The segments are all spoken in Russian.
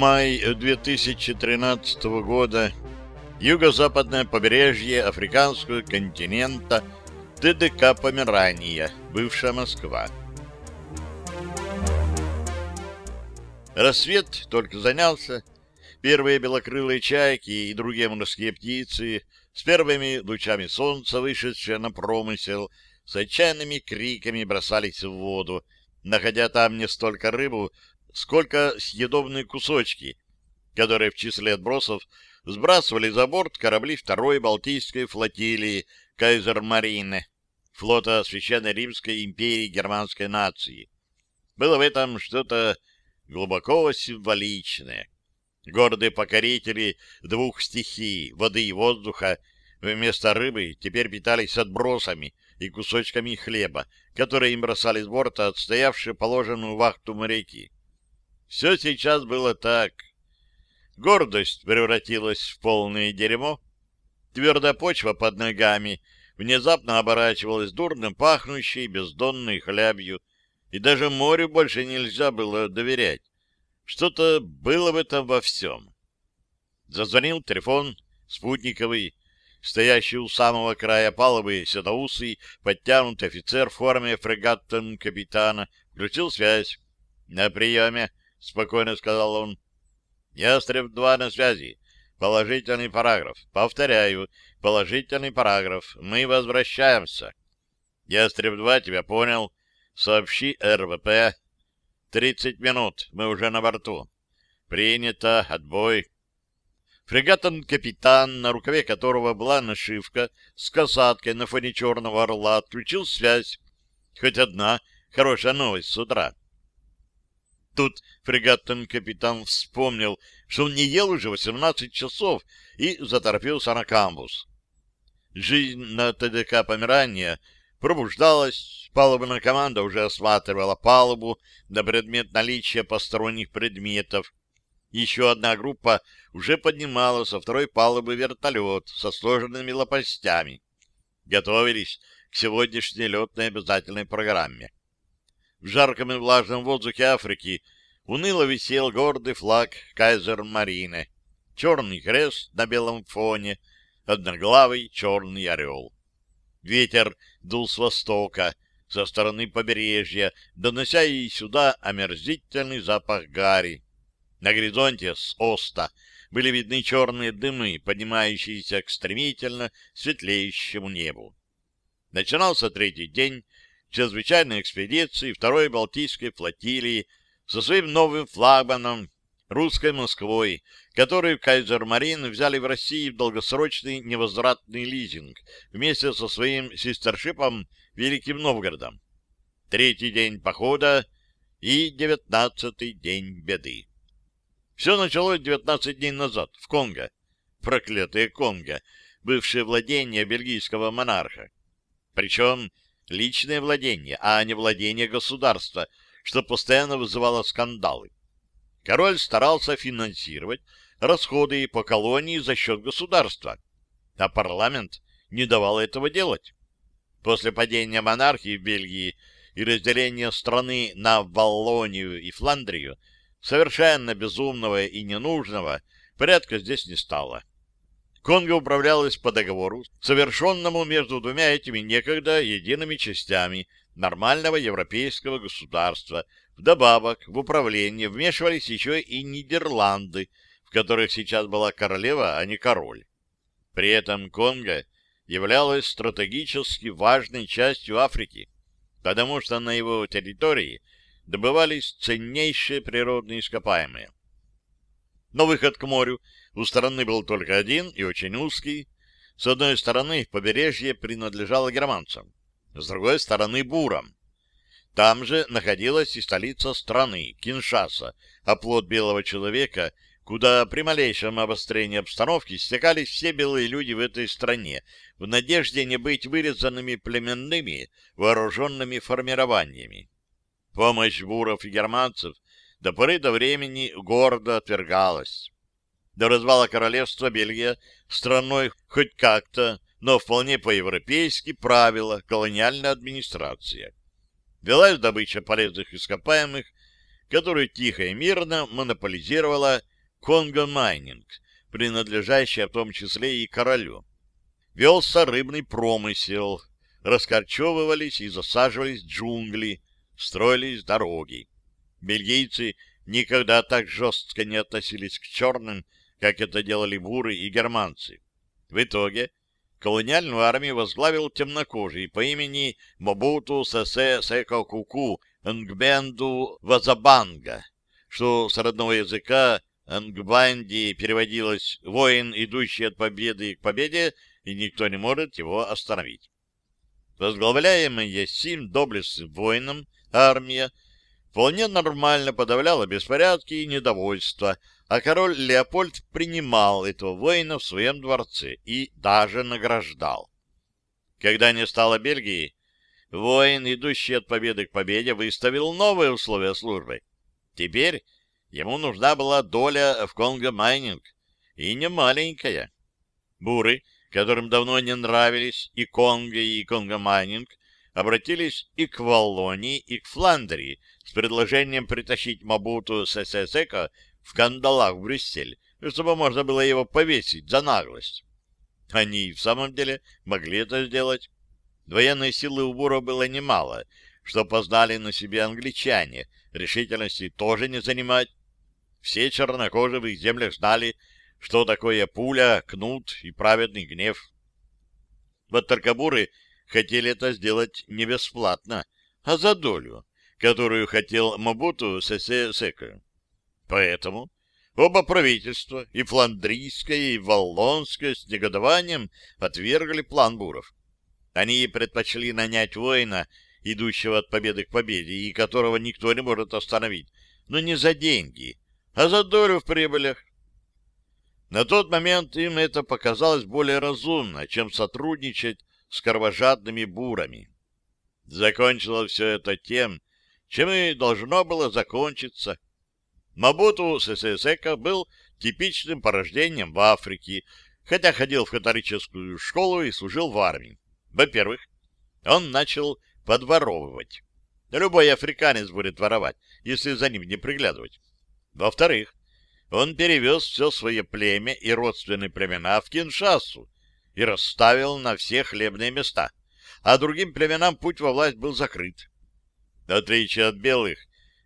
Май 2013 года. Юго-западное побережье африканского континента. ТДК Померания. Бывшая Москва. Рассвет только занялся. Первые белокрылые чайки и другие морские птицы с первыми лучами солнца, вышедшие на промысел, с отчаянными криками бросались в воду, находя там не столько рыбу, сколько съедобные кусочки, которые в числе отбросов сбрасывали за борт корабли второй Балтийской флотилии Кайзер-Марине, флота Священной Римской империи германской нации. Было в этом что-то глубоко символичное. Гордые покорители двух стихий, воды и воздуха, вместо рыбы теперь питались отбросами и кусочками хлеба, которые им бросали с борта отстоявшие положенную вахту моряки. Все сейчас было так. Гордость превратилась в полное дерьмо. Твердая почва под ногами внезапно оборачивалась дурно пахнущей бездонной хлябью, и даже морю больше нельзя было доверять. Что-то было в этом во всем. Зазвонил телефон спутниковый, стоящий у самого края палубы седоусый, подтянутый офицер в форме фрегаттон капитана, включил связь. — На приеме, — спокойно сказал он. — Ястреб-2 на связи. Положительный параграф. Повторяю, положительный параграф. Мы возвращаемся. Ястреб-2 тебя понял. Сообщи РВП. Тридцать минут. Мы уже на борту. Принято. Отбой. Фрегатон-капитан, на рукаве которого была нашивка с касаткой на фоне черного орла, отключил связь. Хоть одна хорошая новость с утра. Тут фрегатон-капитан вспомнил, что он не ел уже 18 часов и заторопился на камбус. Жизнь на ТДК Померания пробуждалась, палубная команда уже осматривала палубу на предмет наличия посторонних предметов. Еще одна группа уже поднимала со второй палубы вертолет со сложенными лопастями. Готовились к сегодняшней летной обязательной программе. В жарком и влажном воздухе Африки уныло висел гордый флаг Кайзер-Марины. Черный крест на белом фоне, одноглавый черный орел. Ветер дул с востока, со стороны побережья, донося и сюда омерзительный запах гари. На горизонте с оста были видны черные дымы, поднимающиеся к стремительно светлеющему небу. Начинался третий день чрезвычайной экспедиции второй Балтийской флотилии со своим новым флагманом русской Москвой, который Кайзер-Марин взяли в России в долгосрочный невозвратный лизинг вместе со своим сестершипом Великим Новгородом. Третий день похода и девятнадцатый день беды. Все началось девятнадцать дней назад в Конго. Проклятое Конго, бывшее владение бельгийского монарха. Причем личное владение, а не владение государства, что постоянно вызывало скандалы. Король старался финансировать расходы по колонии за счет государства, а парламент не давал этого делать. После падения монархии в Бельгии и разделения страны на Валлонию и Фландрию совершенно безумного и ненужного порядка здесь не стало. Конго управлялась по договору, совершенному между двумя этими некогда едиными частями нормального европейского государства. Вдобавок в управление вмешивались еще и Нидерланды, в которых сейчас была королева, а не король. При этом Конго являлась стратегически важной частью Африки, потому что на его территории добывались ценнейшие природные ископаемые. Но выход к морю у стороны был только один и очень узкий. С одной стороны побережье принадлежало германцам, с другой стороны — бурам. Там же находилась и столица страны, Киншаса, оплот белого человека, куда при малейшем обострении обстановки стекались все белые люди в этой стране, в надежде не быть вырезанными племенными вооруженными формированиями. Помощь буров и германцев до поры до времени гордо отвергалась. До развала королевства Бельгия страной хоть как-то, но вполне по-европейски правила колониальная администрация. Велась добыча полезных ископаемых, которую тихо и мирно монополизировала Конго Майнинг, принадлежащая в том числе и королю. Велся рыбный промысел, раскорчевывались и засаживались джунгли, строились дороги. Бельгийцы никогда так жестко не относились к черным, как это делали буры и германцы. В итоге колониальную армию возглавил темнокожий по имени Мобуту Сесе Секо Куку Нгбенду Вазабанга, что с родного языка Нгбанди переводилось «воин, идущий от победы к победе, и никто не может его остановить». Возглавляемая сим доблестным воином армия вполне нормально подавляла беспорядки и недовольство, а король Леопольд принимал этого воина в своем дворце и даже награждал. Когда не стало Бельгии, воин, идущий от победы к победе, выставил новые условия службы. Теперь ему нужна была доля в Конго-майнинг, и не маленькая. Буры, которым давно не нравились и Конго, и Конго-майнинг, обратились и к Валлонии, и к Фландрии с предложением притащить Мабуту Сесесека в кандалах в Брюссель, чтобы можно было его повесить за наглость. Они в самом деле могли это сделать. Военной силы у буров было немало, что познали на себе англичане, решительности тоже не занимать. Все чернокожие в их землях знали, что такое пуля, кнут и праведный гнев. Вот только буры хотели это сделать не бесплатно, а за долю, которую хотел Мабуту Сесе Сека. Поэтому оба правительства, и фландрийское, и валлонское, с негодованием отвергли план буров. Они предпочли нанять воина, идущего от победы к победе, и которого никто не может остановить, но не за деньги, а за долю в прибылях. На тот момент им это показалось более разумно, чем сотрудничать с кровожадными бурами. Закончилось все это тем, чем и должно было закончиться. Мабуту Сесесека был типичным порождением в Африке, хотя ходил в католическую школу и служил в армии. Во-первых, он начал подворовывать. Любой африканец будет воровать, если за ним не приглядывать. Во-вторых, он перевез все свое племя и родственные племена в Киншасу и расставил на все хлебные места, а другим племенам путь во власть был закрыт. В отличие от белых,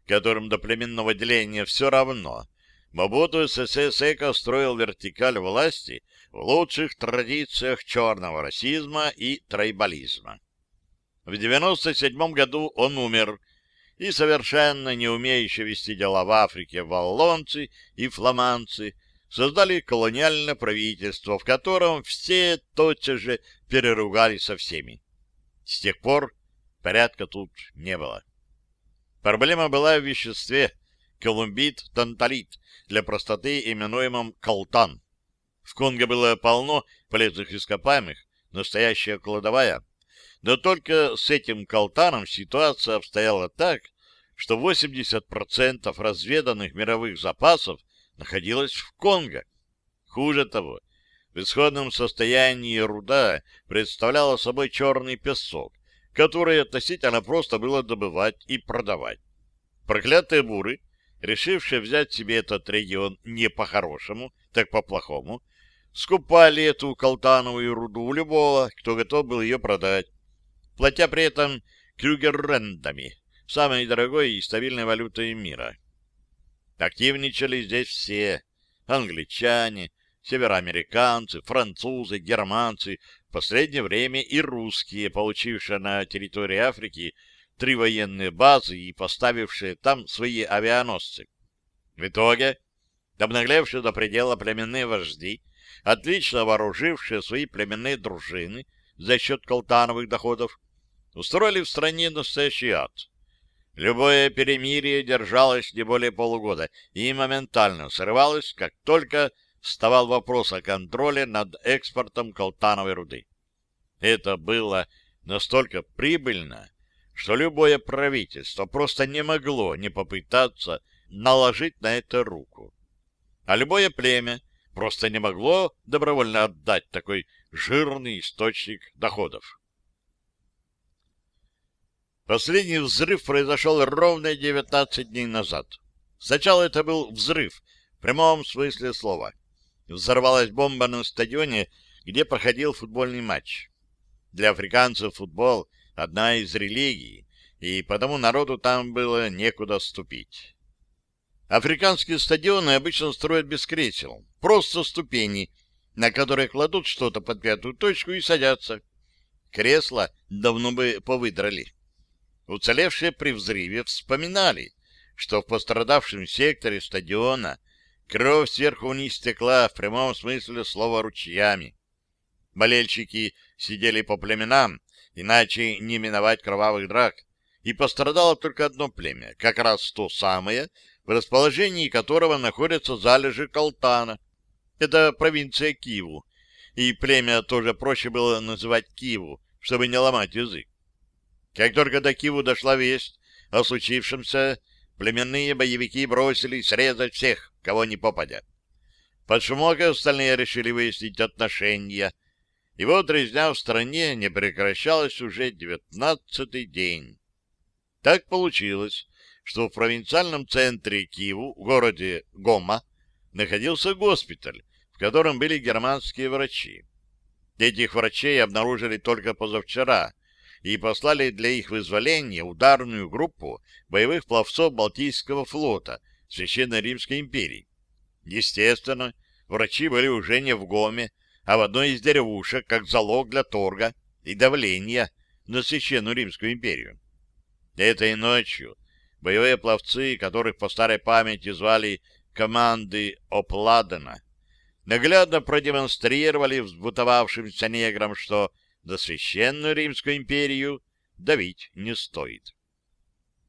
которым до племенного деления все равно, Мабуту СССР строил вертикаль власти в лучших традициях черного расизма и трайбализма. В 97 году он умер, и совершенно не умеющие вести дела в Африке валлонцы и фламандцы создали колониальное правительство, в котором все тотчас же переругались со всеми. С тех пор порядка тут не было. Проблема была в веществе колумбит-танталит, для простоты именуемом колтан. В Конго было полно полезных ископаемых, настоящая кладовая, но только с этим колтаном ситуация обстояла так, что 80% разведанных мировых запасов находилось в Конго. Хуже того, в исходном состоянии руда представляла собой черный песок, который относительно просто было добывать и продавать. Проклятые буры, решившие взять себе этот регион не по-хорошему, так по-плохому, скупали эту колтановую руду у любого, кто готов был ее продать, платя при этом крюгеррендами, самой дорогой и стабильной валютой мира. Активничали здесь все — англичане, североамериканцы, французы, германцы, в последнее время и русские, получившие на территории Африки три военные базы и поставившие там свои авианосцы. В итоге, обнаглевшие до предела племенные вожди, отлично вооружившие свои племенные дружины за счет колтановых доходов, устроили в стране настоящий ад. Любое перемирие держалось не более полугода и моментально срывалось, как только вставал вопрос о контроле над экспортом колтановой руды. Это было настолько прибыльно, что любое правительство просто не могло не попытаться наложить на это руку. А любое племя просто не могло добровольно отдать такой жирный источник доходов. Последний взрыв произошел ровно 19 дней назад. Сначала это был взрыв, прямом смысле слова. Взорвалась бомба на стадионе, где проходил футбольный матч. Для африканцев футбол — одна из религий, и потому народу там было некуда ступить. Африканские стадионы обычно строят без кресел, просто ступени, на которые кладут что-то под пятую точку и садятся. Кресла давно бы повыдрали. Уцелевшие при взрыве вспоминали, что в пострадавшем секторе стадиона кровь сверху вниз стекла в прямом смысле слова ручьями. Болельщики сидели по племенам, иначе не миновать кровавых драк, и пострадало только одно племя, как раз то самое, в расположении которого находятся залежи Калтана. Это провинция Киву, и племя тоже проще было называть Киву, чтобы не ломать язык. Как только до Киву дошла весть о случившемся, племенные боевики бросились срезать всех, кого не попадят. Под шумок остальные решили выяснить отношения, и вот резня в стране не прекращалась уже девятнадцатый день. Так получилось, что в провинциальном центре Киеву, городе Гома, находился госпиталь, в котором были германские врачи. Этих врачей обнаружили только позавчера и послали для их вызволения ударную группу боевых пловцов Балтийского флота Священной Римской империи. Естественно, врачи были уже не в Гоме, а в одной из деревушек, как залог для торга и давления на Священную Римскую империю. Этой ночью боевые пловцы, которых по старой памяти звали команды Опладена, наглядно продемонстрировали взбутовавшимся неграм, что на Священную Римскую империю давить не стоит.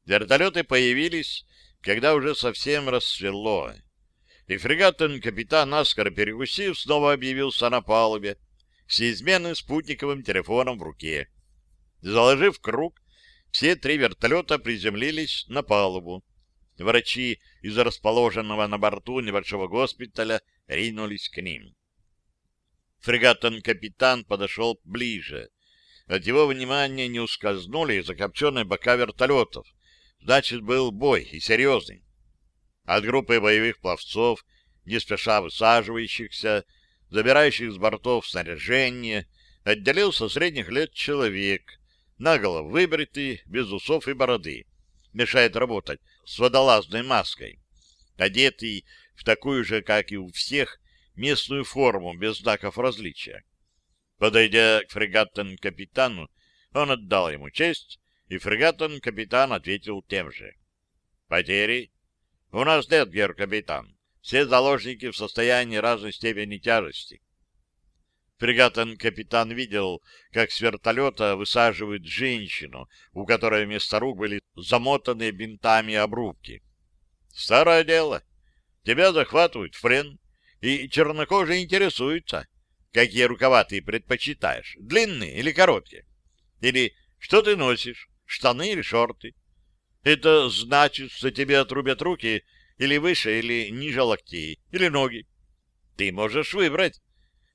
Вертолеты появились, когда уже совсем рассвело, и фрегатен-капитан, наскоро перекусив, снова объявился на палубе с неизменным спутниковым телефоном в руке. Заложив круг, все три вертолета приземлились на палубу. Врачи из расположенного на борту небольшого госпиталя ринулись к ним. Фрегатон-капитан подошел ближе. От его внимания не ускользнули закопченные бока вертолетов. Значит, был бой и серьезный. От группы боевых пловцов, не спеша высаживающихся, забирающих с бортов снаряжение, отделился средних лет человек, наголо выбритый, без усов и бороды. Мешает работать с водолазной маской. Одетый в такую же, как и у всех, местную форму без знаков различия. Подойдя к фрегатон-капитану, он отдал ему честь, и фрегатон-капитан ответил тем же. «Потери?» «У нас нет, гер-капитан. Все заложники в состоянии разной степени тяжести». Фрегатон-капитан видел, как с вертолета высаживают женщину, у которой вместо рук были замотанные бинтами обрубки. «Старое дело. Тебя захватывают в плен, и чернокожие интересуются, какие рукава ты предпочитаешь, длинные или короткие. Или что ты носишь, штаны или шорты. Это значит, что тебе отрубят руки или выше, или ниже локтей, или ноги. Ты можешь выбрать.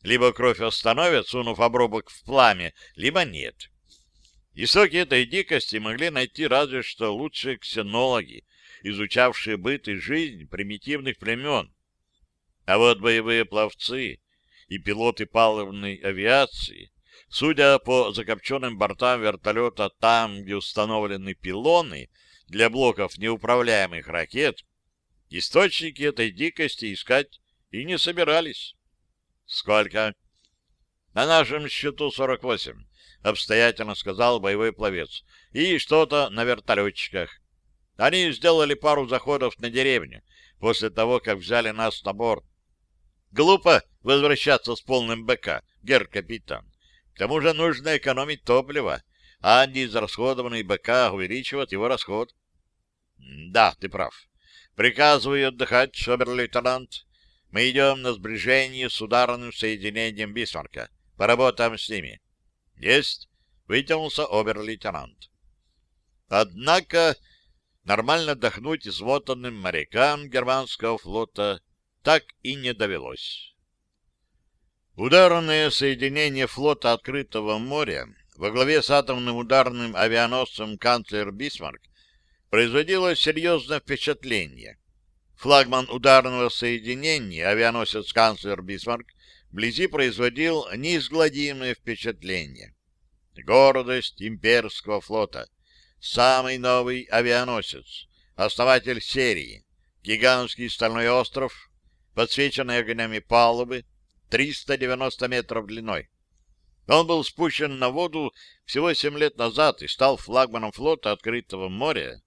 Либо кровь остановят, сунув обрубок в пламя, либо нет. Истоки этой дикости могли найти разве что лучшие ксенологи, изучавшие быт и жизнь примитивных племен. А вот боевые пловцы и пилоты палубной авиации, судя по закопченным бортам вертолета там, где установлены пилоны для блоков неуправляемых ракет, источники этой дикости искать и не собирались. Сколько? На нашем счету 48, обстоятельно сказал боевой пловец. И что-то на вертолетчиках. Они сделали пару заходов на деревню после того, как взяли нас на борт. Глупо возвращаться с полным БК, гер-капитан. К тому же нужно экономить топливо, а неизрасходованный БК увеличивает его расход. Да, ты прав. Приказываю отдыхать, обер-лейтенант. Мы идем на сближение с ударным соединением Бисмарка. Поработаем с ними. Есть. Вытянулся обер-лейтенант. Однако нормально отдохнуть измотанным морякам германского флота так и не довелось. Ударное соединение флота открытого моря во главе с атомным ударным авианосцем канцлер Бисмарк производило серьезное впечатление. Флагман ударного соединения, авианосец «Канцлер Бисмарк», вблизи производил неизгладимое впечатление. Гордость имперского флота, самый новый авианосец, основатель серии, гигантский стальной остров, подсвеченный огнями палубы, 390 метров длиной. Он был спущен на воду всего семь лет назад и стал флагманом флота открытого моря.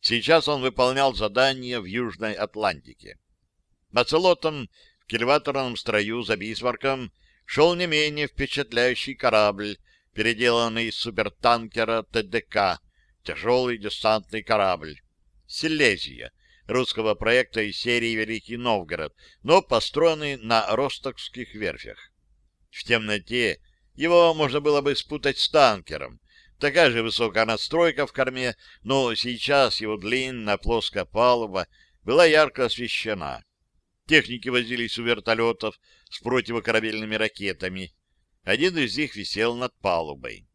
Сейчас он выполнял задания в Южной Атлантике. Оцелотом в кильваторном строю за Бисмарком шел не менее впечатляющий корабль, переделанный из супертанкера ТДК, тяжелый десантный корабль. Силезия, русского проекта из серии «Великий Новгород», но построенный на ростокских верфях. В темноте его можно было бы спутать с танкером. Такая же высокая настройка в корме, но сейчас его длинная плоская палуба была ярко освещена. Техники возились у вертолетов с противокорабельными ракетами. Один из них висел над палубой.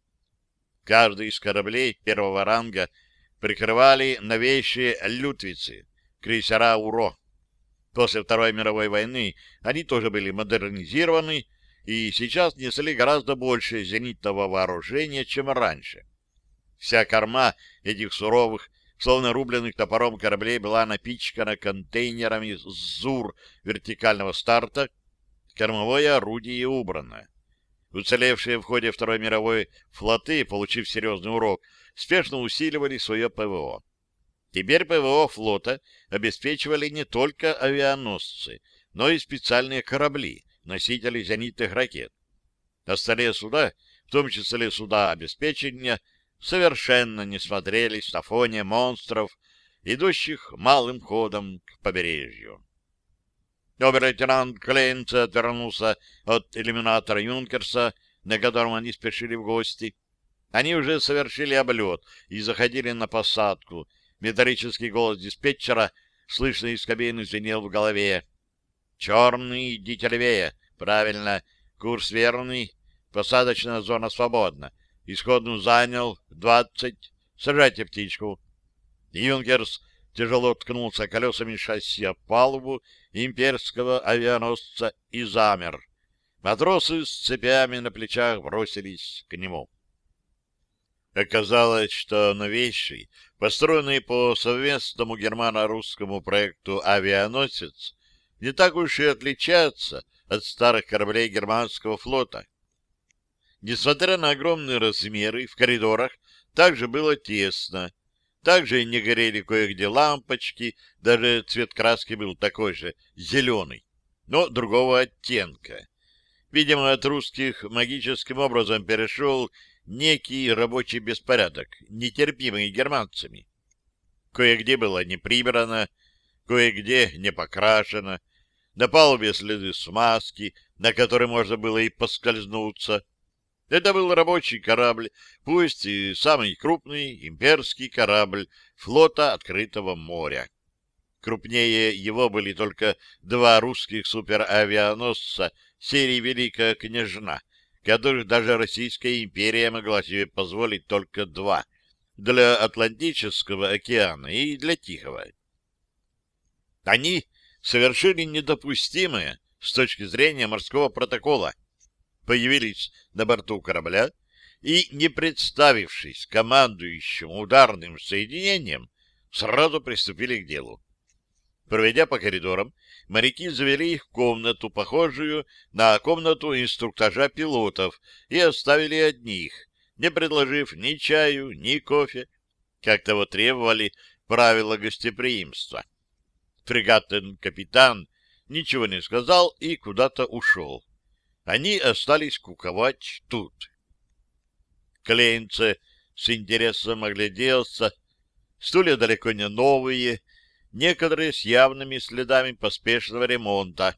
Каждый из кораблей первого ранга прикрывали новейшие «Лютвицы», крейсера «Уро». После Второй мировой войны они тоже были модернизированы и сейчас несли гораздо больше зенитного вооружения, чем раньше. Вся корма этих суровых, словно рубленных топором кораблей была напичкана контейнерами ЗУР вертикального старта, кормовое орудие убрано. Уцелевшие в ходе Второй мировой флоты, получив серьезный урок, спешно усиливали свое ПВО. Теперь ПВО флота обеспечивали не только авианосцы, но и специальные корабли, носители зенитных ракет. Остальные суда, в том числе суда обеспечения, совершенно не смотрелись на фоне монстров, идущих малым ходом к побережью. Обер-лейтенант Клейнце отвернулся от иллюминатора Юнкерса, на котором они спешили в гости. Они уже совершили облет и заходили на посадку. Металлический голос диспетчера, слышный из кабины, звенел в голове. Черный, идите левее. Правильно. Курс верный. Посадочная зона свободна. Исходную занял. Двадцать. Сажайте птичку. Юнкерс тяжело ткнулся колесами шасси о палубу имперского авианосца и замер. Матросы с цепями на плечах бросились к нему. Оказалось, что новейший, построенный по совместному германо-русскому проекту авианосец, не так уж и отличается от старых кораблей германского флота. Несмотря на огромные размеры, в коридорах также было тесно. Также не горели кое-где лампочки, даже цвет краски был такой же, зеленый, но другого оттенка. Видимо, от русских магическим образом перешел некий рабочий беспорядок, нетерпимый германцами. Кое-где было не прибрано, кое-где не покрашено, на палубе следы смазки, на которой можно было и поскользнуться. Это был рабочий корабль, пусть и самый крупный имперский корабль флота открытого моря. Крупнее его были только два русских суперавианосца серии «Великая княжна», которых даже Российская империя могла себе позволить только два — для Атлантического океана и для Тихого. Они совершили недопустимое с точки зрения морского протокола, появились на борту корабля и, не представившись командующему ударным соединением, сразу приступили к делу. Проведя по коридорам, моряки завели их в комнату, похожую на комнату инструктажа пилотов, и оставили одних, не предложив ни чаю, ни кофе, как того требовали правила гостеприимства. Фрегатный капитан ничего не сказал и куда-то ушел. Они остались куковать тут. Клейнце с интересом огляделся. Стулья далеко не новые, некоторые с явными следами поспешного ремонта.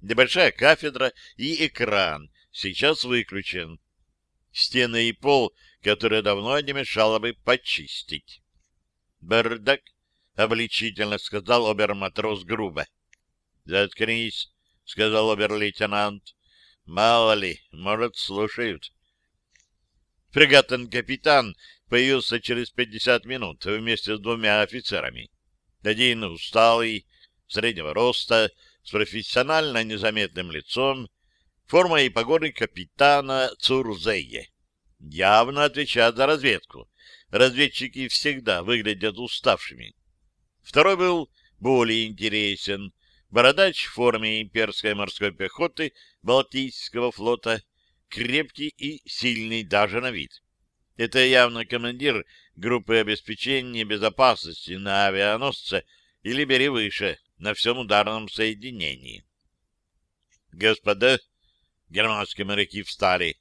Небольшая кафедра и экран сейчас выключен. Стены и пол, которые давно не мешало бы почистить. Бардак — обличительно сказал обер-матрос грубо. — Заткнись, — сказал обер-лейтенант. — Мало ли, может, слушают. Фрегатный капитан появился через пятьдесят минут вместе с двумя офицерами. Один усталый, среднего роста, с профессионально незаметным лицом, форма и погоны капитана Цурзее. Явно отвечает за разведку. Разведчики всегда выглядят уставшими. Второй был более интересен. Бородач в форме имперской морской пехоты Балтийского флота, крепкий и сильный даже на вид. Это явно командир группы обеспечения безопасности на авианосце или бери выше, на всем ударном соединении. Господа, германские моряки встали.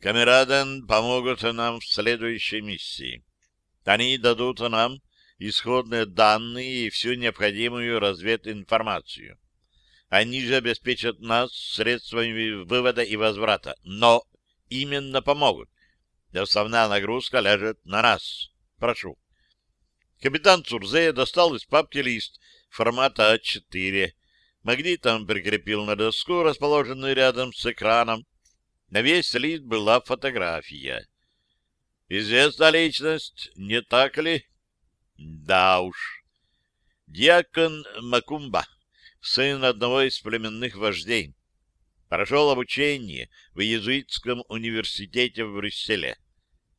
Камераден помогут нам в следующей миссии. Они дадут нам исходные данные и всю необходимую развединформацию. Они же обеспечат нас средствами вывода и возврата, но именно помогут. Основная нагрузка ляжет на нас. Прошу. Капитан Цурзея достал из папки лист формата А4. Магнитом прикрепил на доску, расположенную рядом с экраном. На весь лист была фотография. Известна личность, не так ли? Да уж. Диакон Макумба, сын одного из племенных вождей. Прошел обучение в иезуитском университете в Брюсселе.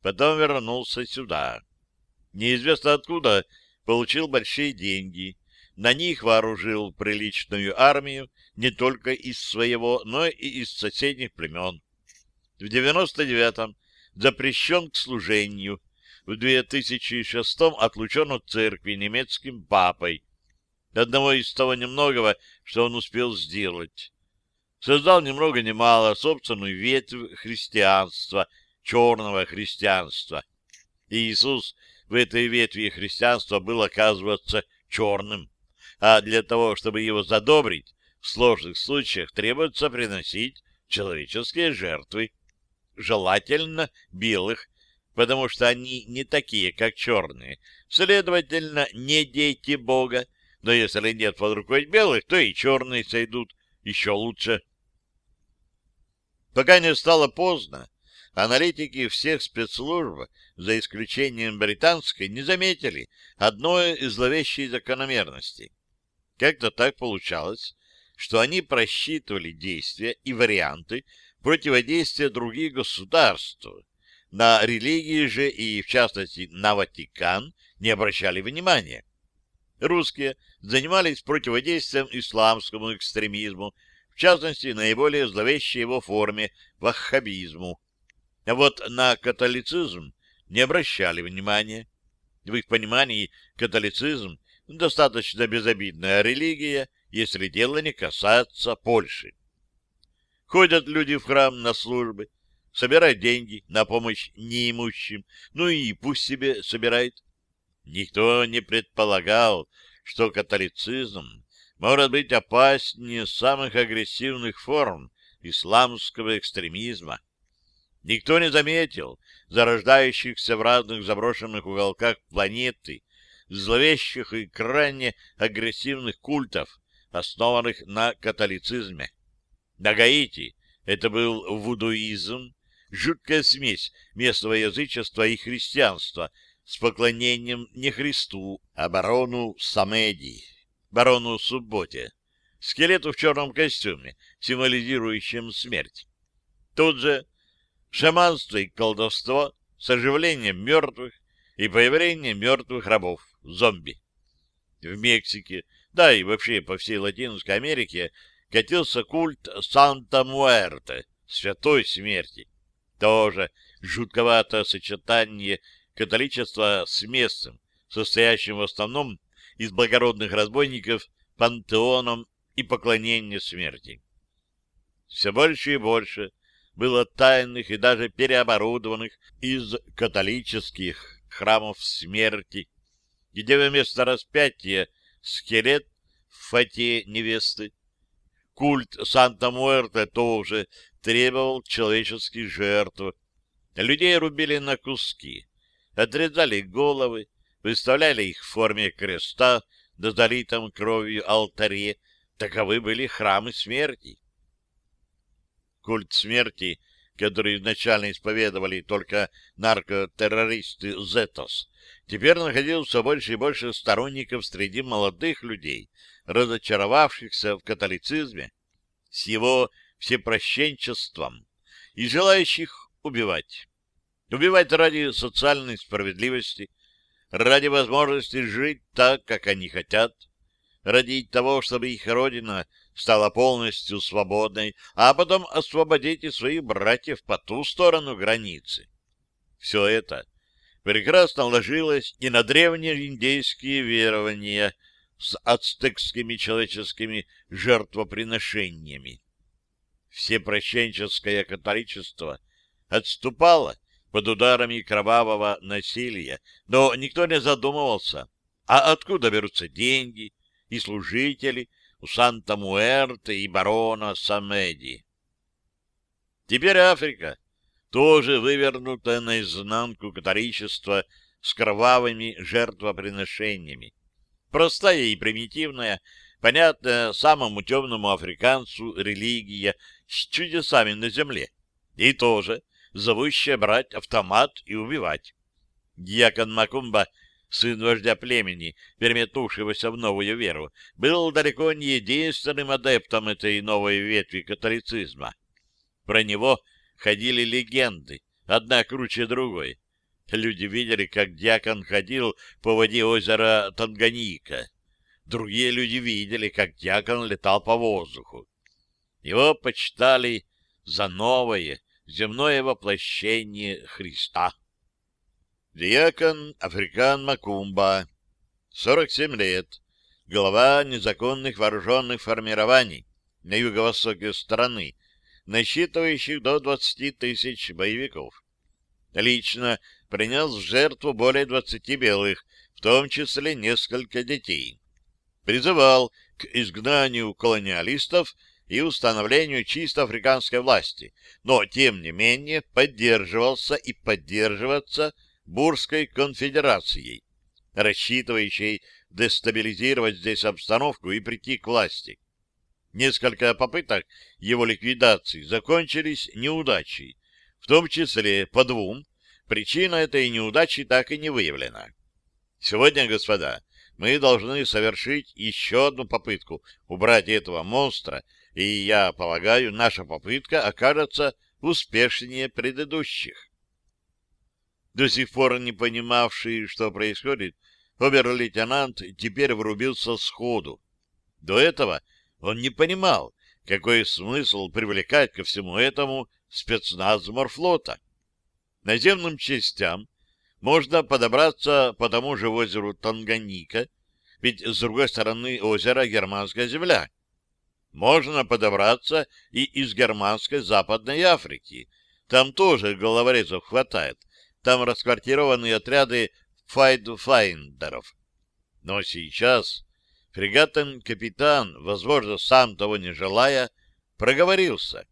Потом вернулся сюда. Неизвестно откуда получил большие деньги. На них вооружил приличную армию не только из своего, но и из соседних племен. В 99-м запрещен к служению, в 2006-м отлучен от церкви немецким папой, одного из того немногого, что он успел сделать. Создал ни много ни мало собственную ветвь христианства, черного христианства. И Иисус в этой ветви христианства был, оказывается, черным. А для того, чтобы его задобрить, в сложных случаях требуется приносить человеческие жертвы, желательно белых, потому что они не такие, как черные, следовательно, не дети Бога, но если нет под рукой белых, то и черные сойдут еще лучше. Пока не стало поздно, аналитики всех спецслужб, за исключением британской, не заметили одной из зловещей закономерности. Как-то так получалось, что они просчитывали действия и варианты противодействия других государств, на религии же и, в частности, на Ватикан не обращали внимания. Русские занимались противодействием исламскому экстремизму, в частности, наиболее зловещей его форме – ваххабизму. А вот на католицизм не обращали внимания. В их понимании католицизм – достаточно безобидная религия, если дело не касается Польши. Ходят люди в храм на службы, собирает деньги на помощь неимущим, ну и пусть себе собирает. Никто не предполагал, что католицизм может быть опаснее самых агрессивных форм исламского экстремизма. Никто не заметил зарождающихся в разных заброшенных уголках планеты зловещих и крайне агрессивных культов, основанных на католицизме. На Гаити это был вудуизм, жуткая смесь местного язычества и христианства с поклонением не Христу, а барону Самеди, барону Субботе, скелету в черном костюме, символизирующем смерть. Тут же шаманство и колдовство с оживлением мертвых и появлением мертвых рабов, зомби. В Мексике, да и вообще по всей Латинской Америке катился культ Санта-Муэрте, святой смерти, тоже жутковатое сочетание католичества с местом, состоящим в основном из благородных разбойников, пантеоном и поклонения смерти. Все больше и больше было тайных и даже переоборудованных из католических храмов смерти, где вместо распятия скелет в фате невесты. Культ Санта-Муэрте тоже требовал человеческих жертв. Людей рубили на куски, отрезали головы, выставляли их в форме креста на залитом кровью алтаре. Таковы были храмы смерти. Культ смерти которые изначально исповедовали только наркотеррористы Зетос, теперь находил все больше и больше сторонников среди молодых людей, разочаровавшихся в католицизме, с его всепрощенчеством и желающих убивать. Убивать ради социальной справедливости, ради возможности жить так, как они хотят, ради того, чтобы их родина стала полностью свободной, а потом освободить и своих братьев по ту сторону границы. Все это прекрасно ложилось и на древние индейские верования с ацтекскими человеческими жертвоприношениями. Всепрощенческое католичество отступало под ударами кровавого насилия, но никто не задумывался, а откуда берутся деньги и служители у Санта-Муэрте и барона Самеди. Теперь Африка, тоже вывернутая наизнанку католичества с кровавыми жертвоприношениями. Простая и примитивная, понятная самому темному африканцу религия с чудесами на земле. И тоже зовущая брать автомат и убивать. Дьякон Макумба, сын вождя племени, переметнувшегося в новую веру, был далеко не единственным адептом этой новой ветви католицизма. Про него ходили легенды, одна круче другой. Люди видели, как дьякон ходил по воде озера Танганьика. Другие люди видели, как дьякон летал по воздуху. Его почитали за новое, земное воплощение Христа. Диакон Африкан Макумба, 47 лет, глава незаконных вооруженных формирований на юго-востоке страны, насчитывающих до 20 тысяч боевиков. Лично принес в жертву более 20 белых, в том числе несколько детей. Призывал к изгнанию колониалистов и установлению чисто африканской власти, но, тем не менее, поддерживался и поддерживаться Бурской конфедерацией, рассчитывающей дестабилизировать здесь обстановку и прийти к власти. Несколько попыток его ликвидации закончились неудачей, в том числе по двум, причина этой неудачи так и не выявлена. Сегодня, господа, мы должны совершить еще одну попытку убрать этого монстра и, я полагаю, наша попытка окажется успешнее предыдущих. До сих пор не понимавший, что происходит, обер-лейтенант теперь врубился сходу. До этого он не понимал, какой смысл привлекать ко всему этому спецназ морфлота. Наземным частям можно подобраться по тому же озеру Танганика, ведь с другой стороны озера Германская земля — можно подобраться и из германской Западной Африки. Там тоже головорезов хватает. Там расквартированы отряды файдфайндеров. Но сейчас фрегатен-капитан, возможно, сам того не желая, проговорился.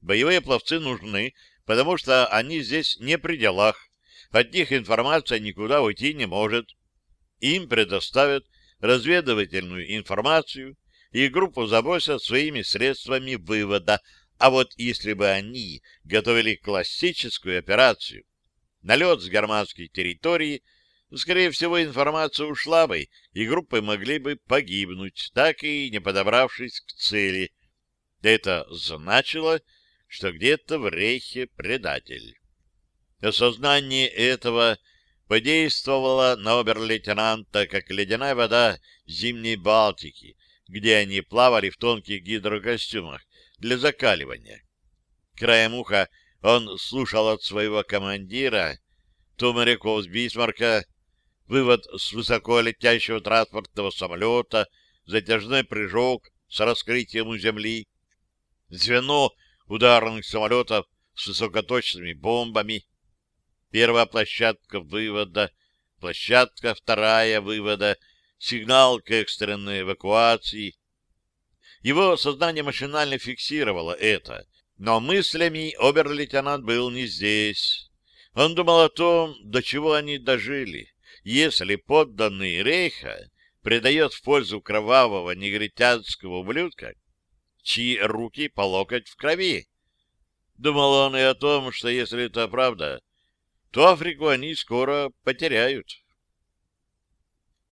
Боевые пловцы нужны, потому что они здесь не при делах. От них информация никуда уйти не может. Им предоставят разведывательную информацию, и группу забросят своими средствами вывода. А вот если бы они готовили классическую операцию, налет с германской территории, скорее всего, информация ушла бы, и группы могли бы погибнуть, так и не подобравшись к цели. Это значило, что где-то в рейхе предатель. Осознание этого подействовало на обер-лейтенанта, как ледяная вода зимней Балтики, где они плавали в тонких гидрокостюмах для закаливания. Краем уха он слушал от своего командира, то моряков с Бисмарка, вывод с высоко летящего транспортного самолета, затяжной прыжок с раскрытием у земли, звено ударных самолетов с высокоточными бомбами, первая площадка вывода, площадка вторая вывода — сигнал к экстренной эвакуации. Его сознание машинально фиксировало это, но мыслями обер-лейтенант был не здесь. Он думал о том, до чего они дожили, если подданный Рейха предает в пользу кровавого негритянского ублюдка, чьи руки по локоть в крови. Думал он и о том, что если это правда, то Африку они скоро потеряют.